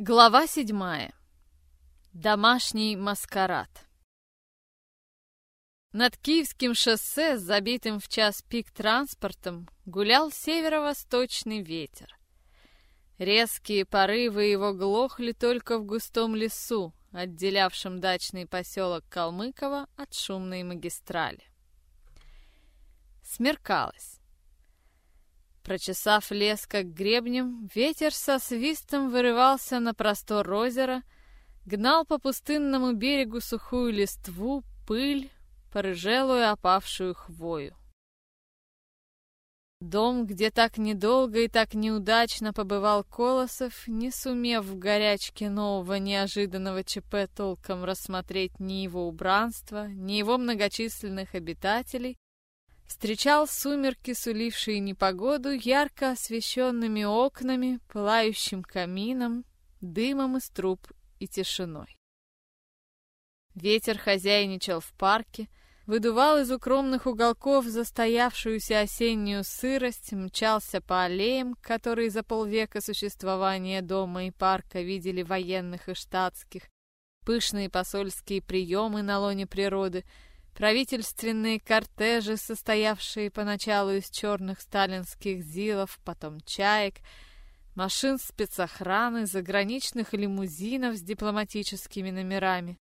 Глава седьмая. Домашний маскарад. Над Киевским шоссе, забитым в час пик транспортом, гулял северо-восточный ветер. Резкие порывы его глохли только в густом лесу, отделявшем дачный поселок Калмыково от шумной магистрали. Смеркалось. Прочесав лес как гребнем, ветер со свистом вырывался на простор озера, гнал по пустынному берегу сухую листву, пыль, порыжелую опавшую хвою. Дом, где так недолго и так неудачно побывал Колосов, не сумев в горячке нового неожиданного ЧП толком рассмотреть ни его убранство, ни его многочисленных обитателей, встречал сумерки, сулившие непогоду, ярко освещенными окнами, пылающим камином, дымом из труб и тишиной. Ветер хозяйничал в парке, выдувал из укромных уголков застоявшуюся осеннюю сырость, мчался по аллеям, которые за полвека существования дома и парка видели военных и штатских, пышные посольские приемы на лоне природы — Правительственные кортежи, состоявшие поначалу из черных сталинских зилов, потом чаек, машин спецохраны, заграничных лимузинов с дипломатическими номерами.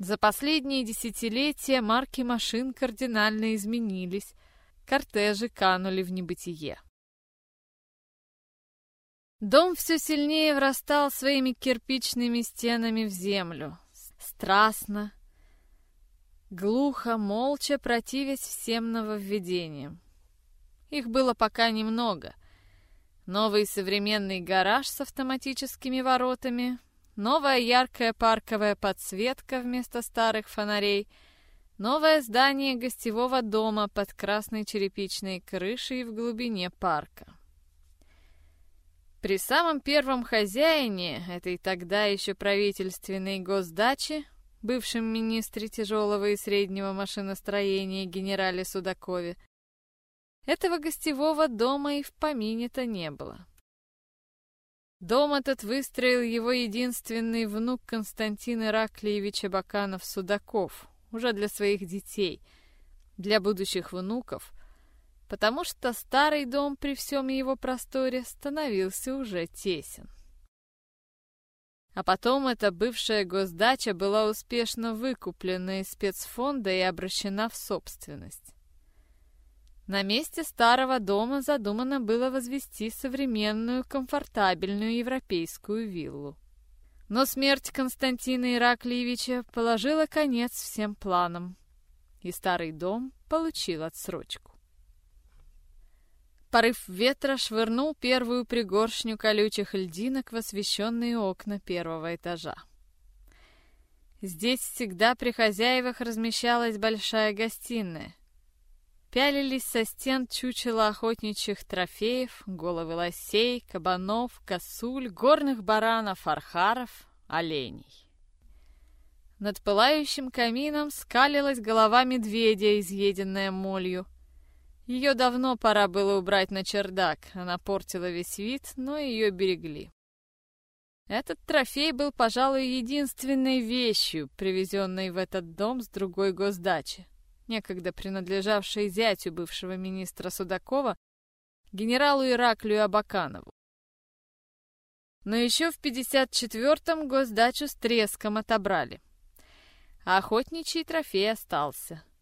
За последние десятилетия марки машин кардинально изменились, кортежи канули в небытие. Дом все сильнее врастал своими кирпичными стенами в землю. Страстно, глухо, молча противясь всем нововведениям. Их было пока немного. Новый современный гараж с автоматическими воротами, новая яркая парковая подсветка вместо старых фонарей, новое здание гостевого дома под красной черепичной крышей в глубине парка. При самом первом хозяине этой тогда еще правительственной госдачи бывшем министре тяжелого и среднего машиностроения генерале Судакове. Этого гостевого дома и в помине-то не было. Дом этот выстроил его единственный внук Константин Ираклиевич Баканов-Судаков, уже для своих детей, для будущих внуков, потому что старый дом при всем его просторе становился уже тесен. А потом эта бывшая госдача была успешно выкуплена из спецфонда и обращена в собственность. На месте старого дома задумано было возвести современную, комфортабельную европейскую виллу. Но смерть Константина Ираклиевича положила конец всем планам, и старый дом получил отсрочку. Порыв ветра швырнул первую пригоршню колючих льдинок в освещенные окна первого этажа. Здесь всегда при хозяевах размещалась большая гостиная. Пялились со стен чучела охотничьих трофеев, головы лосей, кабанов, косуль, горных баранов, архаров, оленей. Над пылающим камином скалилась голова медведя, изъеденная молью — ее давно пора было убрать на чердак, она портила весь вид, но ее берегли. Этот трофей был, пожалуй, единственной вещью, привезенной в этот дом с другой госдачи, некогда принадлежавшей зятю бывшего министра Судакова, генералу Ираклию Абаканову. Но еще в 54-м госдачу с треском отобрали. А охотничий трофей остался —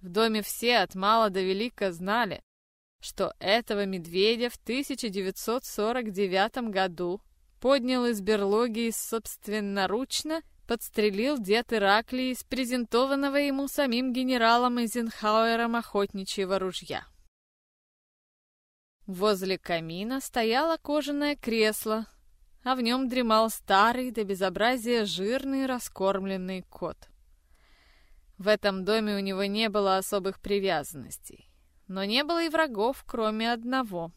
в доме все от мала до велика знали, что этого медведя в 1949 году поднял из берлоги и собственноручно подстрелил дед Ираклий из презентованного ему самим генералом Эйзенхауэром охотничьего ружья. Возле камина стояло кожаное кресло, а в нем дремал старый до безобразия жирный раскормленный кот. В этом доме у него не было особых привязанностей. Но не было и врагов, кроме одного.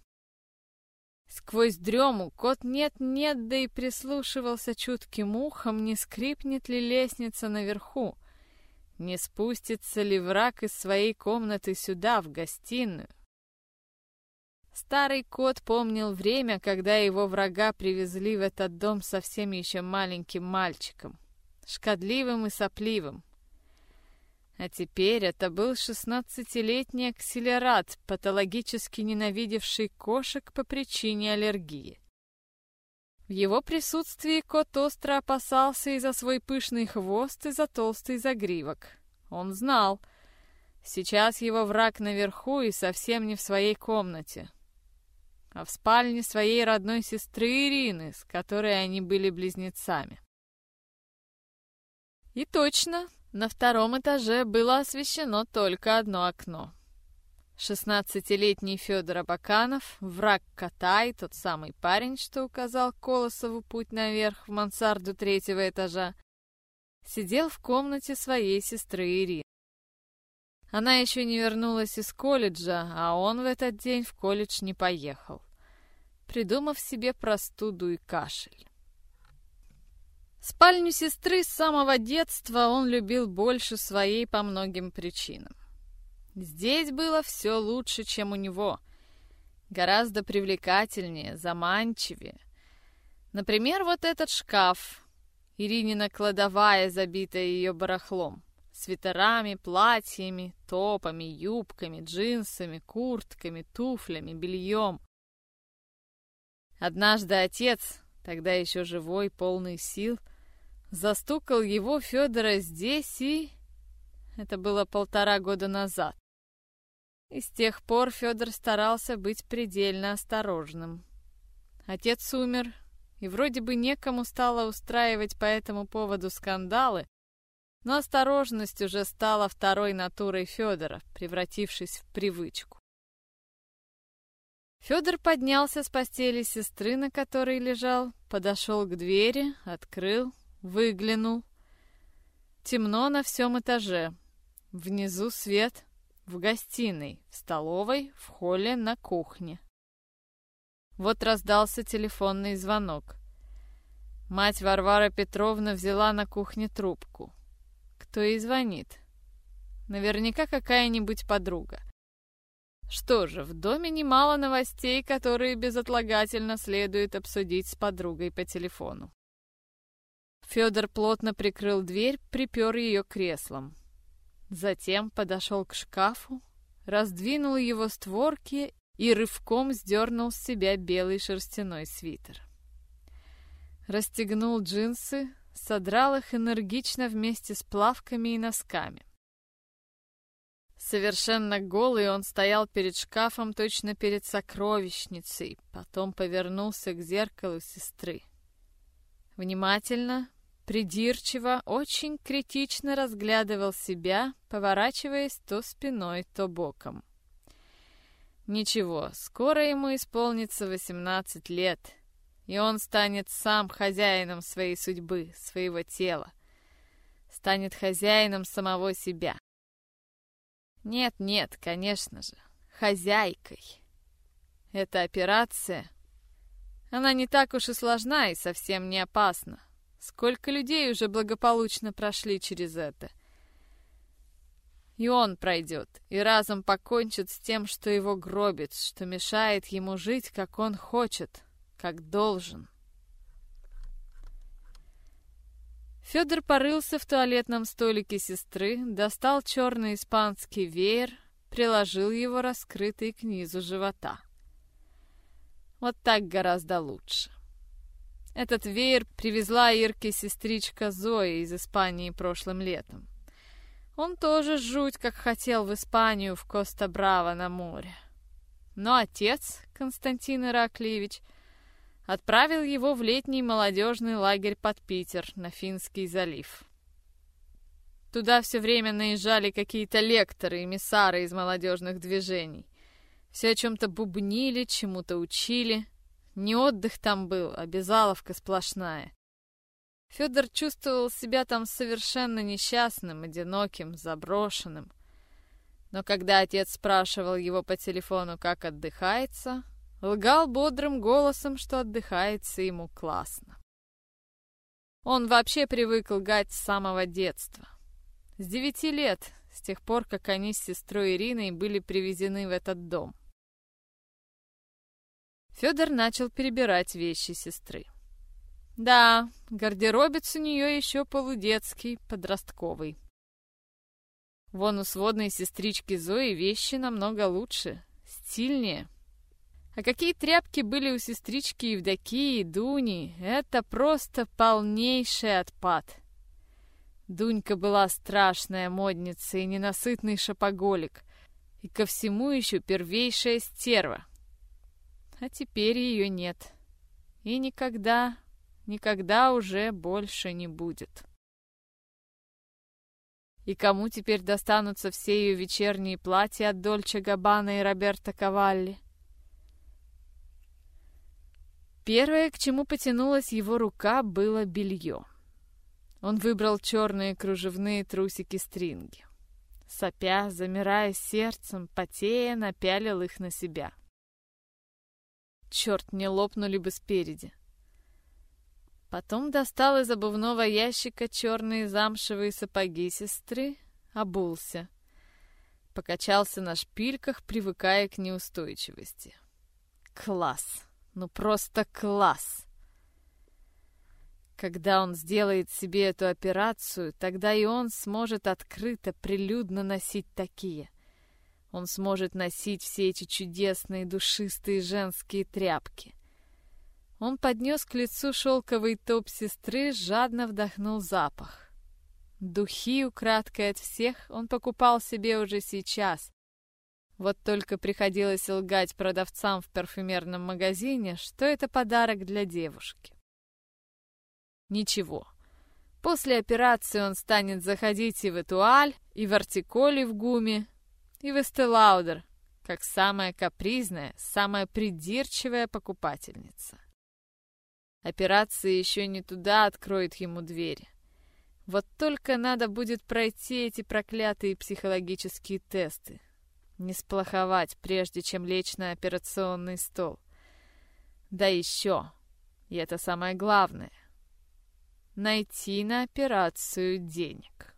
Сквозь дрему кот нет-нет, да и прислушивался чутким ухом, не скрипнет ли лестница наверху, не спустится ли враг из своей комнаты сюда, в гостиную. Старый кот помнил время, когда его врага привезли в этот дом совсем еще маленьким мальчиком, шкодливым и сопливым. А теперь это был шестнадцатилетний акселерат, патологически ненавидевший кошек по причине аллергии. В его присутствии кот остро опасался и за свой пышный хвост, и за толстый загривок. Он знал, сейчас его враг наверху и совсем не в своей комнате, а в спальне своей родной сестры Ирины, с которой они были близнецами. И точно, на втором этаже было освещено только одно окно. Шестнадцатилетний Федор Абаканов, враг кота и тот самый парень, что указал Колосову путь наверх в мансарду третьего этажа, сидел в комнате своей сестры Ирины. Она еще не вернулась из колледжа, а он в этот день в колледж не поехал, придумав себе простуду и кашель. Спальню сестры с самого детства он любил больше своей по многим причинам. Здесь было все лучше, чем у него. Гораздо привлекательнее, заманчивее. Например, вот этот шкаф. Иринина кладовая, забитая ее барахлом. Свитерами, платьями, топами, юбками, джинсами, куртками, туфлями, бельем. Однажды отец, тогда еще живой, полный сил, застукал его Федора здесь и... Это было полтора года назад. И с тех пор Федор старался быть предельно осторожным. Отец умер, и вроде бы некому стало устраивать по этому поводу скандалы, но осторожность уже стала второй натурой Федора, превратившись в привычку. Федор поднялся с постели сестры, на которой лежал, подошел к двери, открыл, выглянул. Темно на всем этаже. Внизу свет, в гостиной, в столовой, в холле, на кухне. Вот раздался телефонный звонок. Мать Варвара Петровна взяла на кухне трубку. Кто ей звонит? Наверняка какая-нибудь подруга. Что же, в доме немало новостей, которые безотлагательно следует обсудить с подругой по телефону. Федор плотно прикрыл дверь, припер ее креслом. Затем подошел к шкафу, раздвинул его створки и рывком сдернул с себя белый шерстяной свитер. Расстегнул джинсы, содрал их энергично вместе с плавками и носками. Совершенно голый он стоял перед шкафом, точно перед сокровищницей, потом повернулся к зеркалу сестры. Внимательно, Придирчиво, очень критично разглядывал себя, поворачиваясь то спиной, то боком. Ничего, скоро ему исполнится 18 лет, и он станет сам хозяином своей судьбы, своего тела. Станет хозяином самого себя. Нет, нет, конечно же, хозяйкой. Эта операция, она не так уж и сложна и совсем не опасна. Сколько людей уже благополучно прошли через это. И он пройдет, и разом покончит с тем, что его гробит, что мешает ему жить, как он хочет, как должен. Федор порылся в туалетном столике сестры, достал черный испанский веер, приложил его раскрытый к низу живота. Вот так гораздо лучше. Этот веер привезла Ирке сестричка Зоя из Испании прошлым летом. Он тоже жуть как хотел в Испанию, в Коста-Браво на море. Но отец, Константин Ираклиевич, отправил его в летний молодежный лагерь под Питер на Финский залив. Туда все время наезжали какие-то лекторы и миссары из молодежных движений. Все о чем-то бубнили, чему-то учили — не отдых там был, а безаловка сплошная. Федор чувствовал себя там совершенно несчастным, одиноким, заброшенным. Но когда отец спрашивал его по телефону, как отдыхается, лгал бодрым голосом, что отдыхается ему классно. Он вообще привык лгать с самого детства. С девяти лет, с тех пор, как они с сестрой Ириной были привезены в этот дом. Федор начал перебирать вещи сестры. Да, гардеробец у нее еще полудетский, подростковый. Вон у сводной сестрички Зои вещи намного лучше, стильнее. А какие тряпки были у сестрички Евдокии и Дуни, это просто полнейший отпад. Дунька была страшная модница и ненасытный шопоголик, и ко всему еще первейшая стерва. А теперь ее нет. И никогда, никогда уже больше не будет. И кому теперь достанутся все ее вечерние платья от Дольче Габбана и Роберта Кавалли? Первое, к чему потянулась его рука, было белье. Он выбрал черные кружевные трусики-стринги. Сопя, замирая сердцем, потея, напялил их на себя. Черт, не лопнули бы спереди. Потом достал из обувного ящика черные замшевые сапоги сестры, обулся. Покачался на шпильках, привыкая к неустойчивости. Класс! Ну просто класс! Когда он сделает себе эту операцию, тогда и он сможет открыто, прилюдно носить такие. Он сможет носить все эти чудесные душистые женские тряпки. Он поднес к лицу шелковый топ сестры, жадно вдохнул запах. Духи, украдкой от всех, он покупал себе уже сейчас. Вот только приходилось лгать продавцам в парфюмерном магазине, что это подарок для девушки. Ничего. После операции он станет заходить и в Этуаль, и в Артиколь, и в Гуме, и в Эстелаудер, как самая капризная, самая придирчивая покупательница. Операция еще не туда откроет ему двери. Вот только надо будет пройти эти проклятые психологические тесты. Не сплоховать, прежде чем лечь на операционный стол. Да еще, и это самое главное, найти на операцию денег.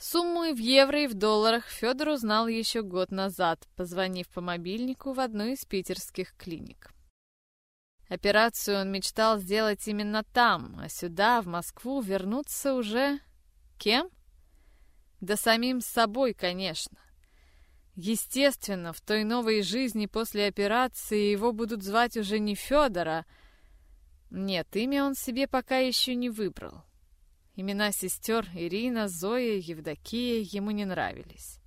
Сумму в евро, и в долларах Федор узнал еще год назад, позвонив по мобильнику в одну из питерских клиник. Операцию он мечтал сделать именно там, а сюда, в Москву, вернуться уже... Кем? Да самим собой, конечно. Естественно, в той новой жизни после операции его будут звать уже не Федора. Нет, имя он себе пока еще не выбрал. Имена сестер Ирина, Зоя, Евдокия ему не нравились.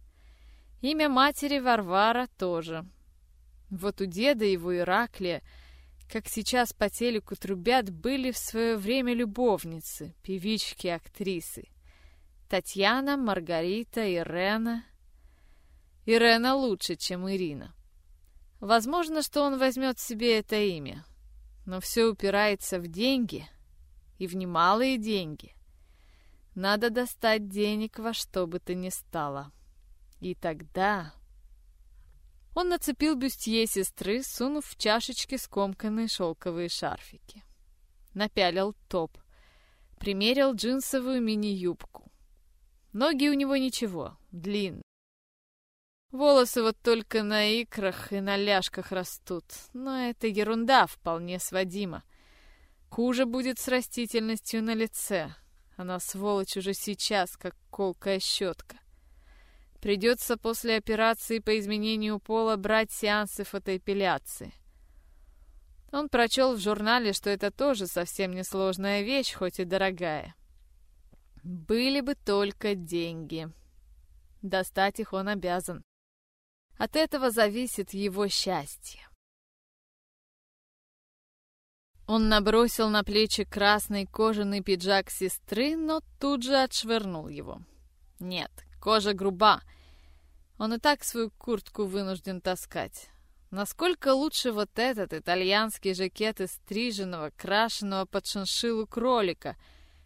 Имя матери Варвара тоже. Вот у деда его Ираклия — как сейчас по телеку трубят, были в свое время любовницы, певички, актрисы. Татьяна, Маргарита, Ирена. Ирена лучше, чем Ирина. Возможно, что он возьмет себе это имя, но все упирается в деньги, и в немалые деньги. Надо достать денег во что бы то ни стало. И тогда... Он нацепил бюстье сестры, сунув в чашечки скомканные шелковые шарфики. Напялил топ. Примерил джинсовую мини-юбку. Ноги у него ничего, длинные. Волосы вот только на икрах и на ляжках растут, но это ерунда, вполне сводима. Хуже будет с растительностью на лице. Она, сволочь, уже сейчас, как колкая щетка. Придется после операции по изменению пола брать сеансы фотоэпиляции. Он прочел в журнале, что это тоже совсем несложная вещь, хоть и дорогая. Были бы только деньги. Достать их он обязан. От этого зависит его счастье. Он набросил на плечи красный кожаный пиджак сестры, но тут же отшвырнул его. Нет, Кожа груба. Он и так свою куртку вынужден таскать. Насколько лучше вот этот итальянский жакет из стриженного, крашеного под шиншиллу кролика,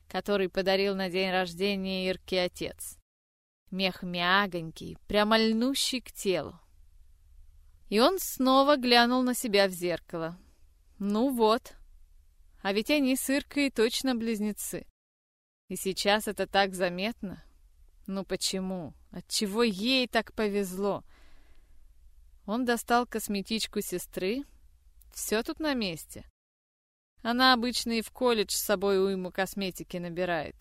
который подарил на день рождения Ирке отец. Мех мягонький, прямо льнущий к телу. И он снова глянул на себя в зеркало. Ну вот. А ведь они с Иркой точно близнецы. И сейчас это так заметно. Ну почему? Отчего ей так повезло? Он достал косметичку сестры, все тут на месте. Она обычно и в колледж с собой уйму косметики набирает.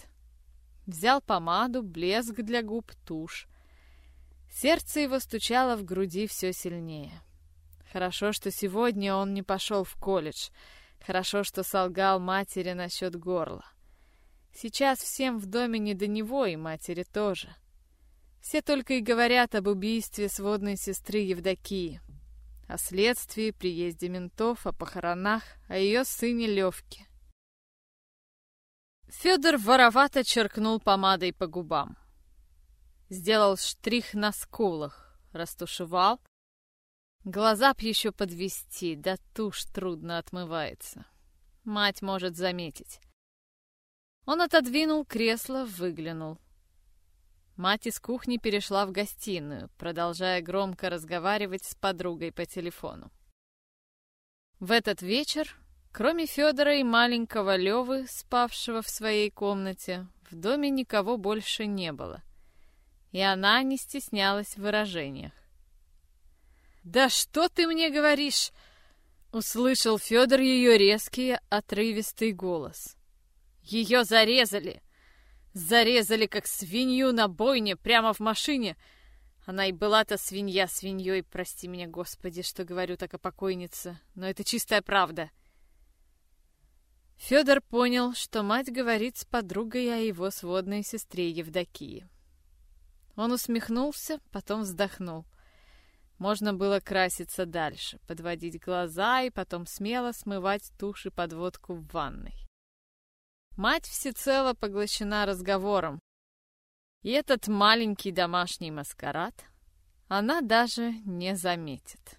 Взял помаду, блеск для губ, тушь. Сердце его стучало в груди все сильнее. Хорошо, что сегодня он не пошел в колледж. Хорошо, что солгал матери насчет горла. Сейчас всем в доме не до него, и матери тоже. Все только и говорят об убийстве сводной сестры Евдокии, о следствии, приезде ментов, о похоронах, о ее сыне Левке. Федор воровато черкнул помадой по губам. Сделал штрих на скулах, растушевал. Глаза б еще подвести, да тушь трудно отмывается. Мать может заметить. Он отодвинул кресло, выглянул. Мать из кухни перешла в гостиную, продолжая громко разговаривать с подругой по телефону. В этот вечер, кроме Федора и маленького Левы, спавшего в своей комнате, в доме никого больше не было. И она не стеснялась в выражениях. «Да что ты мне говоришь?» — услышал Федор ее резкий, отрывистый голос. Ее зарезали. Зарезали, как свинью на бойне, прямо в машине. Она и была-то свинья свиньей, прости меня, Господи, что говорю так о покойнице, но это чистая правда. Федор понял, что мать говорит с подругой о его сводной сестре Евдокии. Он усмехнулся, потом вздохнул. Можно было краситься дальше, подводить глаза и потом смело смывать тушь и подводку в ванной. Мать всецело поглощена разговором. И этот маленький домашний маскарад она даже не заметит.